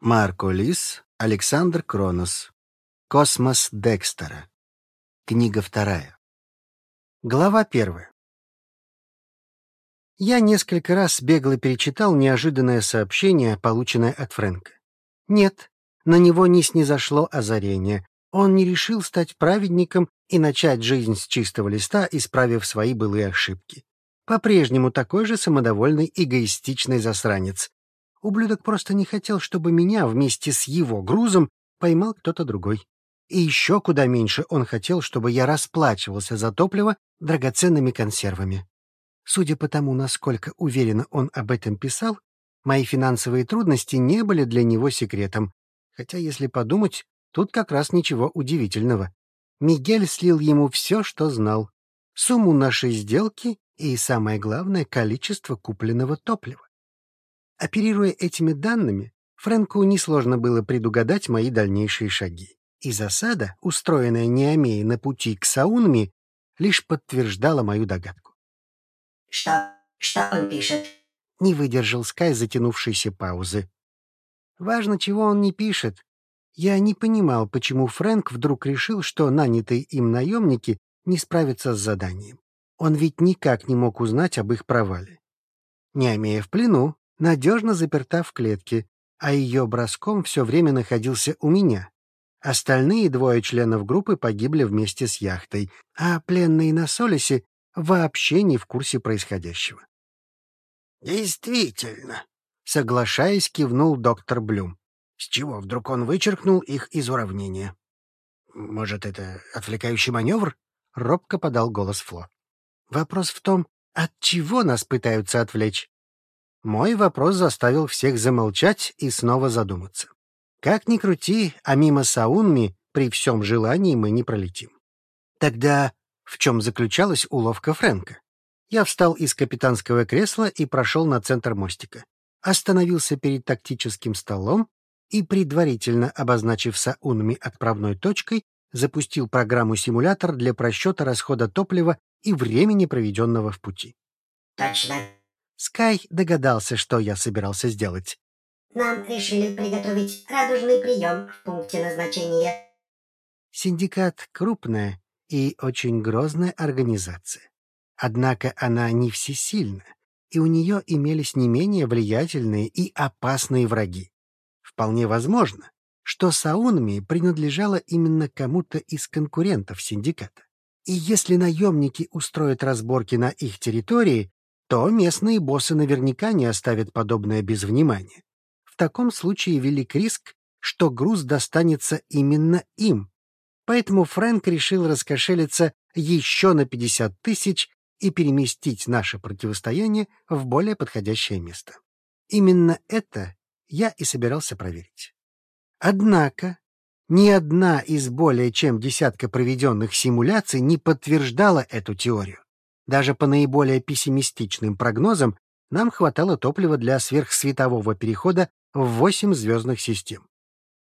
Марко Лис, Александр Кронос. Космос Декстера. Книга вторая. Глава первая. Я несколько раз бегло перечитал неожиданное сообщение, полученное от Фрэнка. Нет, на него не снизошло озарение. Он не решил стать праведником и начать жизнь с чистого листа, исправив свои былые ошибки. По-прежнему такой же самодовольный эгоистичный засранец, Ублюдок просто не хотел, чтобы меня вместе с его грузом поймал кто-то другой. И еще куда меньше он хотел, чтобы я расплачивался за топливо драгоценными консервами. Судя по тому, насколько уверенно он об этом писал, мои финансовые трудности не были для него секретом. Хотя, если подумать, тут как раз ничего удивительного. Мигель слил ему все, что знал. Сумму нашей сделки и, самое главное, количество купленного топлива. Оперируя этими данными, Фрэнку несложно было предугадать мои дальнейшие шаги. И засада, устроенная Неомеей на пути к Саунми, лишь подтверждала мою догадку. «Что? Что он пишет?» — не выдержал Скай затянувшейся паузы. «Важно, чего он не пишет. Я не понимал, почему Фрэнк вдруг решил, что нанятые им наемники не справятся с заданием. Он ведь никак не мог узнать об их провале. Неомея в плену, надежно заперта в клетке, а ее броском все время находился у меня. Остальные двое членов группы погибли вместе с яхтой, а пленные на Солисе вообще не в курсе происходящего. «Действительно», — соглашаясь, кивнул доктор Блюм. «С чего вдруг он вычеркнул их из уравнения? Может, это отвлекающий маневр?» — робко подал голос Фло. «Вопрос в том, от чего нас пытаются отвлечь?» Мой вопрос заставил всех замолчать и снова задуматься. Как ни крути, а мимо Саунми при всем желании мы не пролетим. Тогда в чем заключалась уловка Фрэнка? Я встал из капитанского кресла и прошел на центр мостика. Остановился перед тактическим столом и, предварительно обозначив Саунми отправной точкой, запустил программу-симулятор для просчета расхода топлива и времени, проведенного в пути. «Точно», Скай догадался, что я собирался сделать. «Нам решили приготовить радужный прием в пункте назначения». Синдикат — крупная и очень грозная организация. Однако она не всесильна, и у нее имелись не менее влиятельные и опасные враги. Вполне возможно, что Саунми принадлежала именно кому-то из конкурентов синдиката. И если наемники устроят разборки на их территории, то местные боссы наверняка не оставят подобное без внимания. В таком случае велик риск, что груз достанется именно им. Поэтому Фрэнк решил раскошелиться еще на 50 тысяч и переместить наше противостояние в более подходящее место. Именно это я и собирался проверить. Однако ни одна из более чем десятка проведенных симуляций не подтверждала эту теорию. Даже по наиболее пессимистичным прогнозам нам хватало топлива для сверхсветового перехода в восемь звездных систем.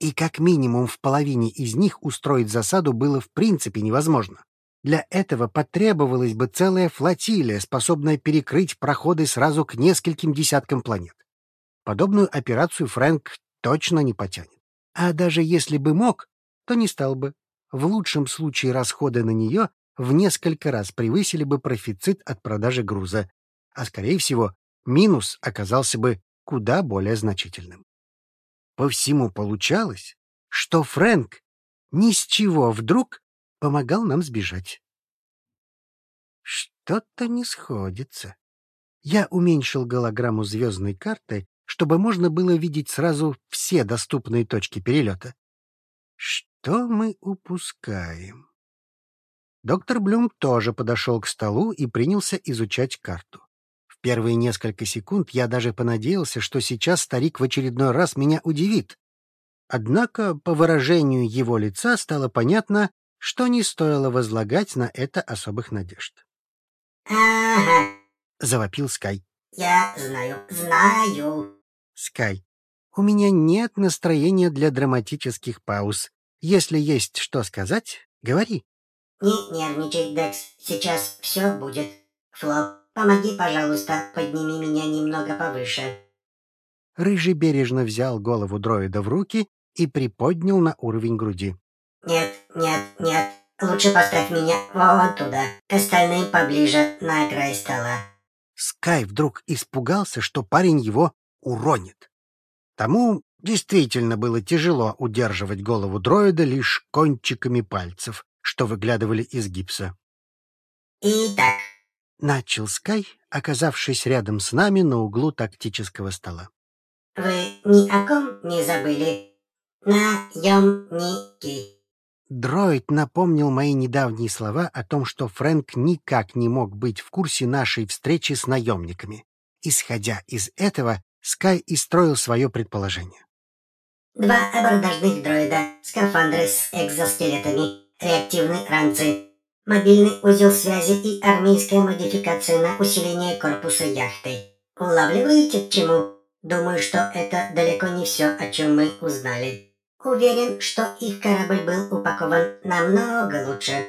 И как минимум в половине из них устроить засаду было в принципе невозможно. Для этого потребовалась бы целая флотилия, способная перекрыть проходы сразу к нескольким десяткам планет. Подобную операцию Фрэнк точно не потянет. А даже если бы мог, то не стал бы. В лучшем случае расходы на нее в несколько раз превысили бы профицит от продажи груза, а, скорее всего, минус оказался бы куда более значительным. По всему получалось, что Фрэнк ни с чего вдруг помогал нам сбежать. Что-то не сходится. Я уменьшил голограмму звездной карты, чтобы можно было видеть сразу все доступные точки перелета. Что мы упускаем? Доктор Блюм тоже подошел к столу и принялся изучать карту. В первые несколько секунд я даже понадеялся, что сейчас старик в очередной раз меня удивит. Однако по выражению его лица стало понятно, что не стоило возлагать на это особых надежд. «Ага», — завопил Скай. «Я знаю, знаю». Скай, у меня нет настроения для драматических пауз. Если есть что сказать, говори. Не нервничай, Декс, сейчас все будет. Фло, помоги, пожалуйста, подними меня немного повыше. Рыжий бережно взял голову дроида в руки и приподнял на уровень груди. Нет, нет, нет. Лучше поставь меня вон туда, к остальным поближе, на край стола. Скай вдруг испугался, что парень его уронит. Тому действительно было тяжело удерживать голову дроида лишь кончиками пальцев, что выглядывали из гипса. Итак, Начал Скай, оказавшись рядом с нами на углу тактического стола. вы ни о ком не забыли? Наемники. Дроид напомнил мои недавние слова о том, что Фрэнк никак не мог быть в курсе нашей встречи с наемниками. Исходя из этого, Скай и строил свое предположение. Два абордажных дроида, скафандры с экзоскелетами, реактивные ранцы, мобильный узел связи и армейская модификация на усиление корпуса яхты. Улавливаете к чему? Думаю, что это далеко не все, о чем мы узнали. Уверен, что их корабль был упакован намного лучше.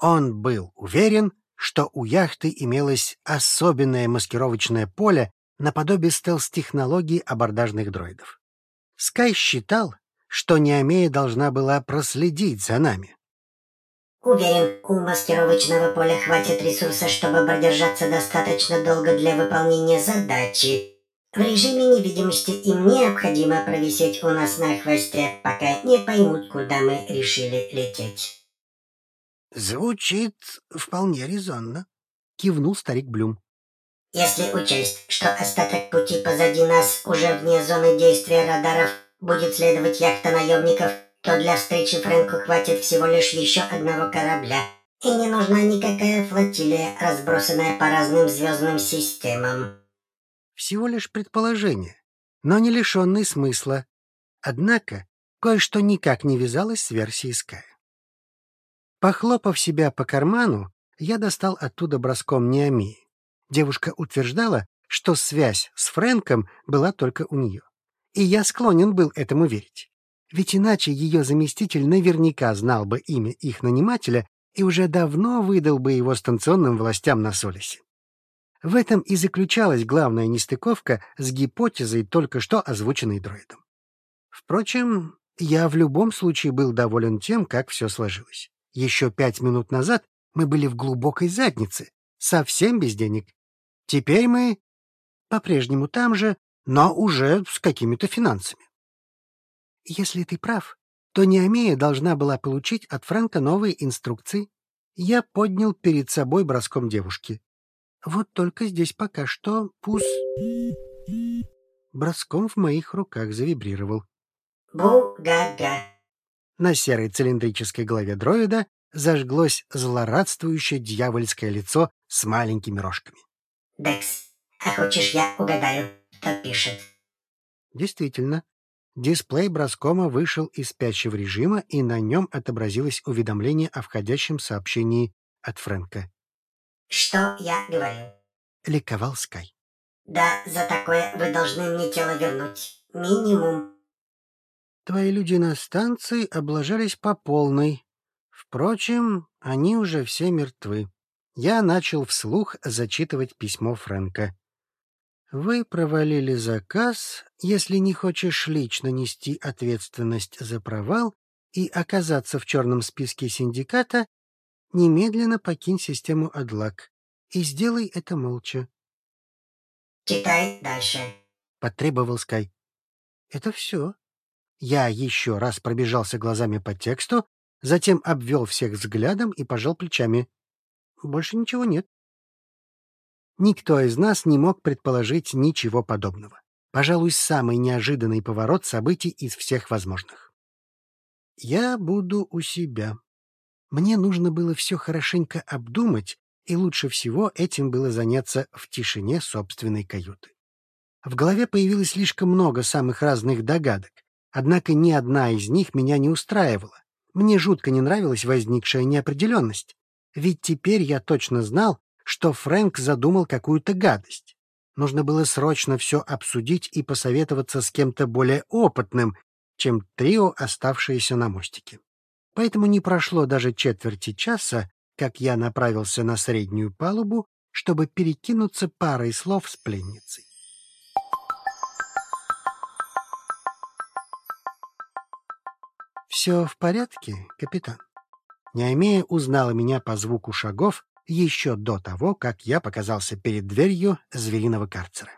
Он был уверен, что у яхты имелось особенное маскировочное поле наподобие стелс-технологии абордажных дроидов. Скай считал, что Неомея должна была проследить за нами. Уверен, у маскировочного поля хватит ресурса, чтобы продержаться достаточно долго для выполнения задачи. В режиме невидимости им необходимо провисеть у нас на хвосте, пока не поймут, куда мы решили лететь. Звучит вполне резонно, кивнул старик Блюм. Если учесть, что остаток пути позади нас уже вне зоны действия радаров будет следовать яхта наемников, то для встречи Фрэнку хватит всего лишь еще одного корабля. И не нужна никакая флотилия, разбросанная по разным звездным системам. Всего лишь предположение, но не лишенное смысла. Однако кое-что никак не вязалось с версией Ская. Похлопав себя по карману, я достал оттуда броском Неомии. Девушка утверждала, что связь с Фрэнком была только у нее. И я склонен был этому верить. Ведь иначе ее заместитель наверняка знал бы имя их нанимателя и уже давно выдал бы его станционным властям на Солисе. В этом и заключалась главная нестыковка с гипотезой, только что озвученной дроидом. Впрочем, я в любом случае был доволен тем, как все сложилось. Еще пять минут назад мы были в глубокой заднице, совсем без денег. Теперь мы по-прежнему там же, но уже с какими-то финансами. Если ты прав, то Неомея должна была получить от Фрэнка новые инструкции. Я поднял перед собой броском девушки. Вот только здесь пока что пус... Броском в моих руках завибрировал. Бу-га-га. На серой цилиндрической голове дроида зажглось злорадствующее дьявольское лицо с маленькими рожками. Декс, а хочешь я угадаю, пишет? Действительно, дисплей броскома вышел из спящего режима, и на нем отобразилось уведомление о входящем сообщении от Фрэнка. Что я говорю? Ликовал Скай. Да, за такое вы должны мне тело вернуть. Минимум. Твои люди на станции облажались по полной. Впрочем, они уже все мертвы. Я начал вслух зачитывать письмо Фрэнка. Вы провалили заказ, если не хочешь лично нести ответственность за провал и оказаться в черном списке синдиката, немедленно покинь систему Адлак и сделай это молча, Читай дальше. — потребовал Скай. Это все. Я еще раз пробежался глазами по тексту, затем обвел всех взглядом и пожал плечами. Больше ничего нет. Никто из нас не мог предположить ничего подобного. Пожалуй, самый неожиданный поворот событий из всех возможных. Я буду у себя. Мне нужно было все хорошенько обдумать, и лучше всего этим было заняться в тишине собственной каюты. В голове появилось слишком много самых разных догадок, однако ни одна из них меня не устраивала. Мне жутко не нравилась возникшая неопределенность, ведь теперь я точно знал, что Фрэнк задумал какую-то гадость. Нужно было срочно все обсудить и посоветоваться с кем-то более опытным, чем трио, оставшееся на мостике. Поэтому не прошло даже четверти часа, как я направился на среднюю палубу, чтобы перекинуться парой слов с пленницей. «Все в порядке, капитан?» Неомея узнала меня по звуку шагов, еще до того, как я показался перед дверью звериного карцера.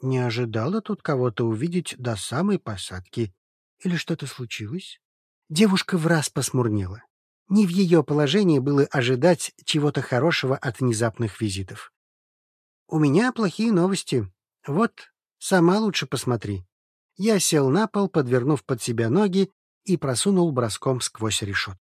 Не ожидала тут кого-то увидеть до самой посадки. Или что-то случилось? Девушка в раз посмурнела. Не в ее положении было ожидать чего-то хорошего от внезапных визитов. «У меня плохие новости. Вот, сама лучше посмотри». Я сел на пол, подвернув под себя ноги, и просунул броском сквозь решет.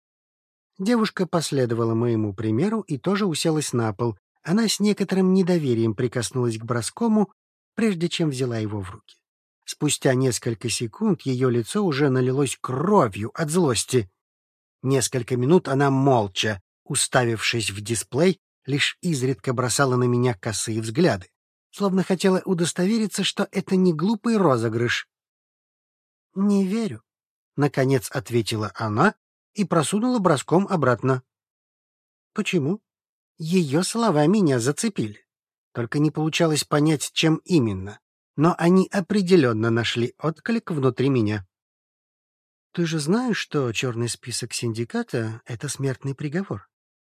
Девушка последовала моему примеру и тоже уселась на пол. Она с некоторым недоверием прикоснулась к броскому, прежде чем взяла его в руки. Спустя несколько секунд ее лицо уже налилось кровью от злости. Несколько минут она молча, уставившись в дисплей, лишь изредка бросала на меня косые взгляды, словно хотела удостовериться, что это не глупый розыгрыш. «Не верю», — наконец ответила она и просунула броском обратно. «Почему?» Ее слова меня зацепили. Только не получалось понять, чем именно. Но они определенно нашли отклик внутри меня. Ты же знаешь, что черный список синдиката — это смертный приговор.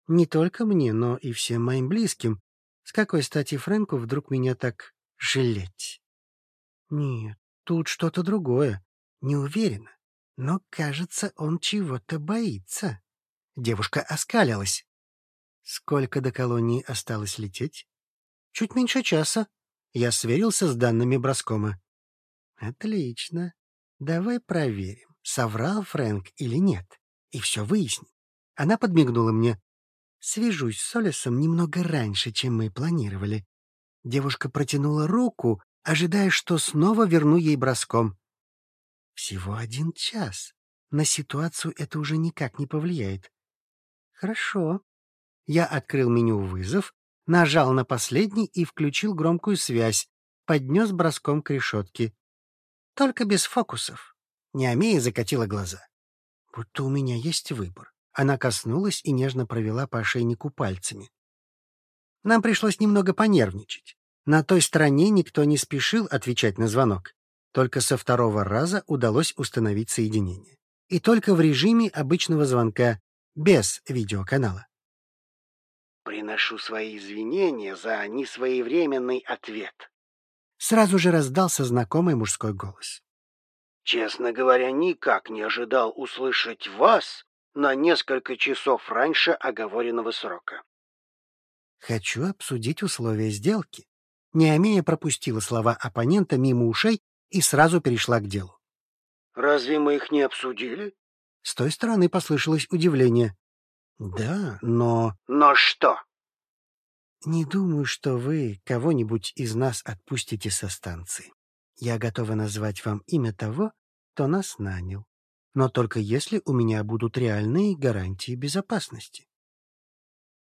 Не только мне, но и всем моим близким. С какой стати Фрэнку вдруг меня так жалеть? Нет, тут что-то другое. Не уверена. Но, кажется, он чего-то боится. Девушка оскалилась. Сколько до колонии осталось лететь? Чуть меньше часа. Я сверился с данными Броскома. Отлично. Давай проверим, соврал Фрэнк или нет, и все выясним. Она подмигнула мне. Свяжусь с Солесом немного раньше, чем мы планировали. Девушка протянула руку, ожидая, что снова верну ей броском. Всего один час. На ситуацию это уже никак не повлияет. Хорошо. Я открыл меню «Вызов», нажал на последний и включил громкую связь, поднес броском к решетке. Только без фокусов. Неомея закатила глаза. Будто у меня есть выбор. Она коснулась и нежно провела по ошейнику пальцами. Нам пришлось немного понервничать. На той стороне никто не спешил отвечать на звонок. Только со второго раза удалось установить соединение. И только в режиме обычного звонка, без видеоканала. «Приношу свои извинения за несвоевременный ответ», Сразу же раздался знакомый мужской голос. «Честно говоря, никак не ожидал услышать вас на несколько часов раньше оговоренного срока». «Хочу обсудить условия сделки». Неомея пропустила слова оппонента мимо ушей и сразу перешла к делу. «Разве мы их не обсудили?» С той стороны послышалось удивление. «Да, но...» «Но что?» «Не думаю, что вы кого-нибудь из нас отпустите со станции. Я готова назвать вам имя того, кто нас нанял, но только если у меня будут реальные гарантии безопасности».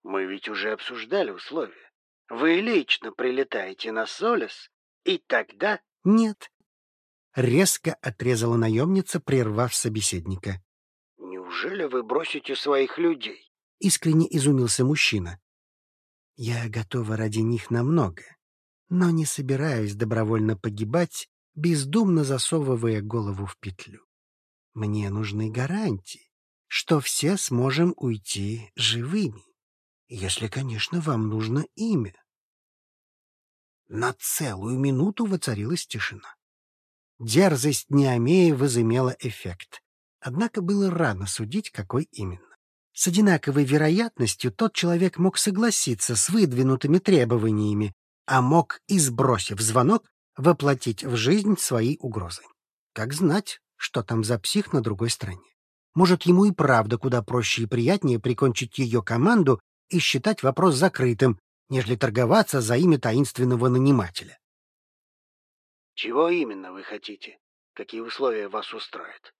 «Мы ведь уже обсуждали условия. Вы лично прилетаете на Солес, и тогда...» «Нет, резко отрезала наемница, прервав собеседника. «Неужели вы бросите своих людей?» — искренне изумился мужчина. «Я готова ради них на многое, но не собираюсь добровольно погибать, бездумно засовывая голову в петлю. Мне нужны гарантии, что все сможем уйти живыми, если, конечно, вам нужно имя». На целую минуту воцарилась тишина. Дерзость Неомея возымела эффект. Однако было рано судить, какой именно. С одинаковой вероятностью тот человек мог согласиться с выдвинутыми требованиями, а мог, избросив звонок, воплотить в жизнь свои угрозы. Как знать, что там за псих на другой стороне. Может, ему и правда куда проще и приятнее прикончить ее команду и считать вопрос закрытым, нежели торговаться за имя таинственного нанимателя. Чего именно вы хотите? Какие условия вас устроят?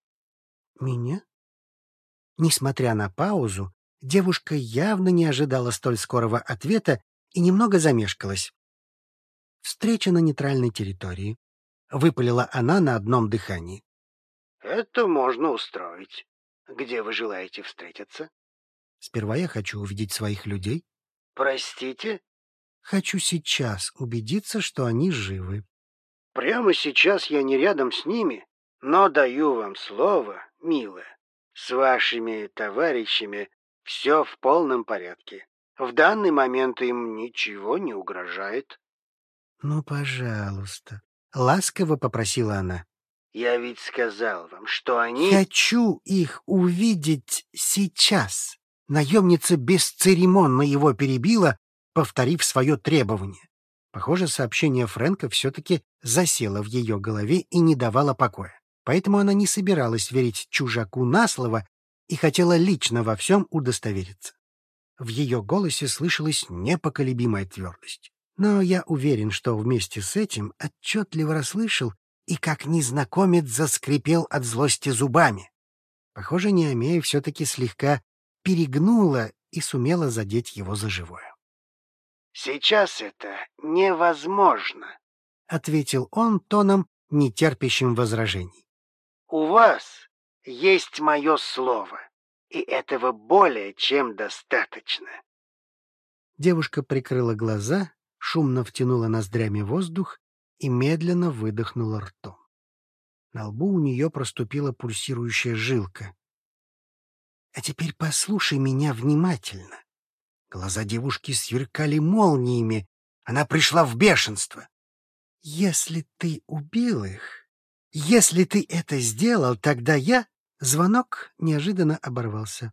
Меня? Несмотря на паузу, девушка явно не ожидала столь скорого ответа и немного замешкалась. Встреча на нейтральной территории. Выпалила она на одном дыхании. Это можно устроить. Где вы желаете встретиться? Сперва я хочу увидеть своих людей. Простите? Хочу сейчас убедиться, что они живы. Прямо сейчас я не рядом с ними, но даю вам слово, милая. С вашими товарищами все в полном порядке. В данный момент им ничего не угрожает. «Ну, пожалуйста», — ласково попросила она. Я ведь сказал вам, что они... «Хочу их увидеть сейчас». Наемница бесцеремонно его перебила, повторив свое требование. Похоже, сообщение Фрэнка все-таки засело в ее голове и не давало покоя. Поэтому она не собиралась верить чужаку на слово и хотела лично во всем удостовериться. В ее голосе слышалась непоколебимая твердость. Но я уверен, что вместе с этим отчетливо расслышал и как незнакомец заскрипел от злости зубами. Похоже, Неомея все-таки слегка перегнула и сумела задеть его за живое. «Сейчас это невозможно», — ответил он тоном, нетерпящим возражений. «У вас есть мое слово, и этого более чем достаточно». Девушка прикрыла глаза, шумно втянула ноздрями воздух и медленно выдохнула ртом. На лбу у нее проступила пульсирующая жилка. «А теперь послушай меня внимательно». Глаза девушки сверкали молниями. Она пришла в бешенство. «Если ты убил их, если ты это сделал, тогда я...» Звонок неожиданно оборвался.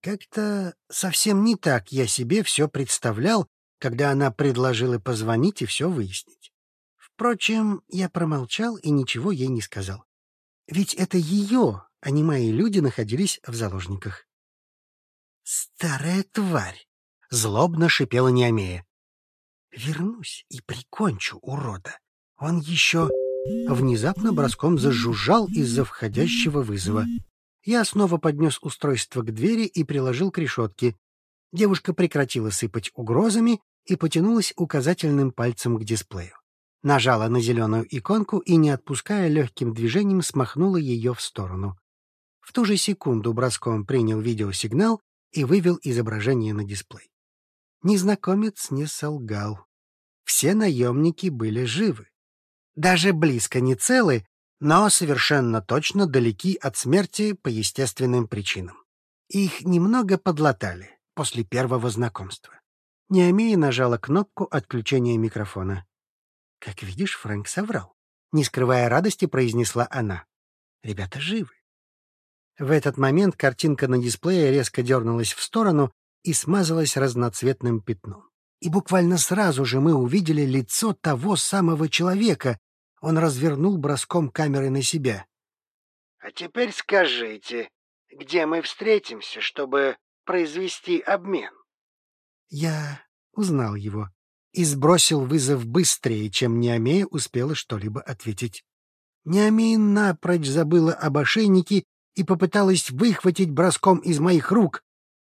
Как-то совсем не так я себе все представлял, когда она предложила позвонить и все выяснить. Впрочем, я промолчал и ничего ей не сказал. Ведь это ее, а не мои люди, находились в заложниках. «Старая тварь!» — злобно шипела Неомея. «Вернусь и прикончу урода. Он еще...» Внезапно броском зажужжал из-за входящего вызова. Я снова поднес устройство к двери и приложил к решетке. Девушка прекратила сыпать угрозами и потянулась указательным пальцем к дисплею нажала на зеленую иконку и, не отпуская легким движением, смахнула ее в сторону. В ту же секунду броском принял видеосигнал и вывел изображение на дисплей. Незнакомец не солгал. Все наемники были живы. Даже близко не целы, но совершенно точно далеки от смерти по естественным причинам. Их немного подлатали после первого знакомства. Неомея нажала кнопку отключения микрофона. Как видишь, Фрэнк соврал. Не скрывая радости, произнесла она. Ребята живы. В этот момент картинка на дисплее резко дернулась в сторону и смазалась разноцветным пятном. И буквально сразу же мы увидели лицо того самого человека. Он развернул броском камеры на себя. — А теперь скажите, где мы встретимся, чтобы произвести обмен? Я узнал его и сбросил вызов быстрее, чем Неомея успела что-либо ответить. Неомея напрочь забыла об ошейнике и попыталась выхватить броском из моих рук.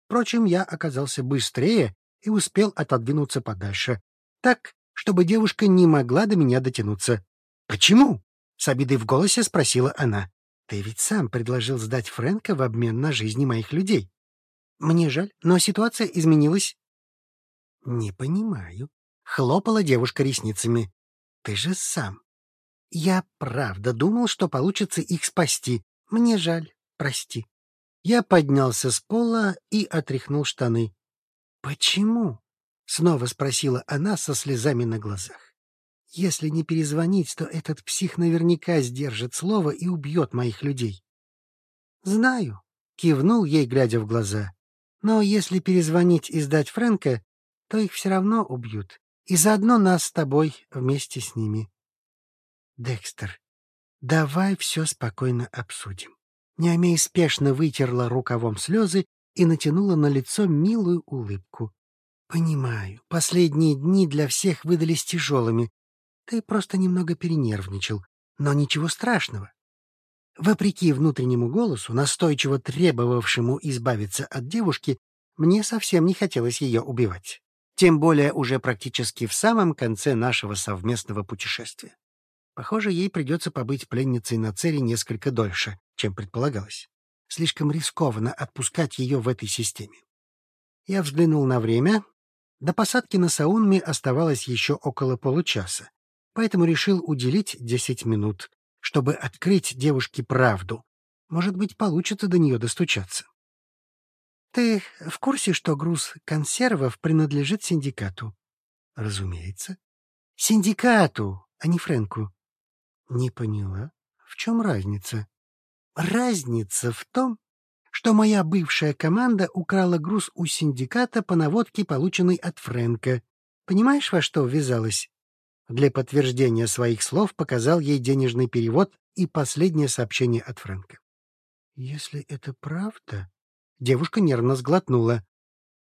Впрочем, я оказался быстрее и успел отодвинуться подальше, так, чтобы девушка не могла до меня дотянуться. «Почему?» — с обидой в голосе спросила она. «Ты ведь сам предложил сдать Фрэнка в обмен на жизни моих людей. Мне жаль, но ситуация изменилась». «Не понимаю», Хлопала девушка ресницами. «Ты же сам». «Я правда думал, что получится их спасти. Мне жаль, прости». Я поднялся с пола и отряхнул штаны. «Почему?» — снова спросила она со слезами на глазах. «Если не перезвонить, то этот псих наверняка сдержит слово и убьет моих людей». «Знаю», — кивнул ей, глядя в глаза. «Но если перезвонить и сдать Фрэнка, то их все равно убьют и заодно нас с тобой вместе с ними. Декстер, давай все спокойно обсудим. Неомей спешно вытерла рукавом слезы и натянула на лицо милую улыбку. Понимаю, последние дни для всех выдались тяжелыми. Ты просто немного перенервничал, но ничего страшного. Вопреки внутреннему голосу, настойчиво требовавшему избавиться от девушки, мне совсем не хотелось ее убивать тем более уже практически в самом конце нашего совместного путешествия. Похоже, ей придется побыть пленницей на Цере несколько дольше, чем предполагалось. Слишком рискованно отпускать ее в этой системе. Я взглянул на время. До посадки на Саунме оставалось еще около получаса, поэтому решил уделить десять минут, чтобы открыть девушке правду, Может быть, получится до нее достучаться. Ты в курсе, что груз консервов принадлежит синдикату? Разумеется. Синдикату, а не Фрэнку. Не поняла. В чем разница? Разница в том, что моя бывшая команда украла груз у синдиката по наводке, полученной от Фрэнка. Понимаешь, во что ввязалась? Для подтверждения своих слов показал ей денежный перевод и последнее сообщение от Фрэнка. Если это правда... Девушка нервно сглотнула.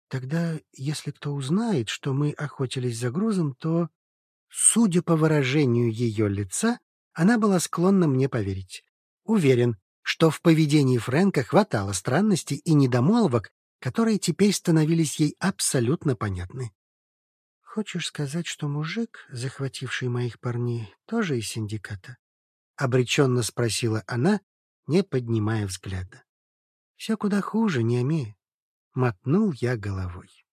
Тогда, если кто узнает, что мы охотились за грузом, то... Судя по выражению ее лица, она была склонна мне поверить. Уверен, что в поведении Фрэнка хватало странностей и недомолвок, которые теперь становились ей абсолютно понятны. «Хочешь сказать, что мужик, захвативший моих парней, тоже из синдиката?» — обреченно спросила она, не поднимая взгляда. «Все куда хуже, не Мотнул я головой.